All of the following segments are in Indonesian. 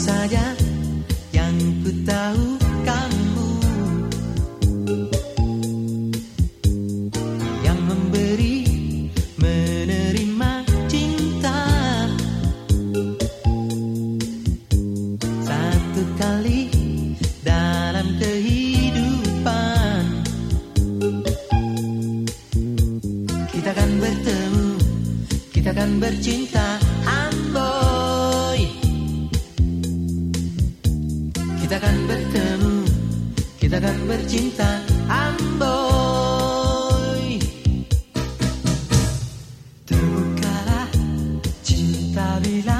saja Yang memberi menerima cinta. Satu kali dalam kehidupan. Kita akan bertemu, kita akan bercinta. Amboy Kita akan bertemu, kita akan bercinta Amboy. Terbukalah cinta bilang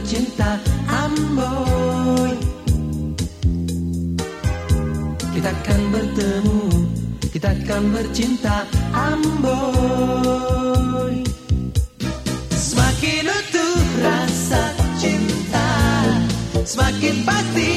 akan bercinta Amboy. Kita akan bertemu, kita akan bercinta Amboy. Semakin utuh rasa cinta Semakin pasti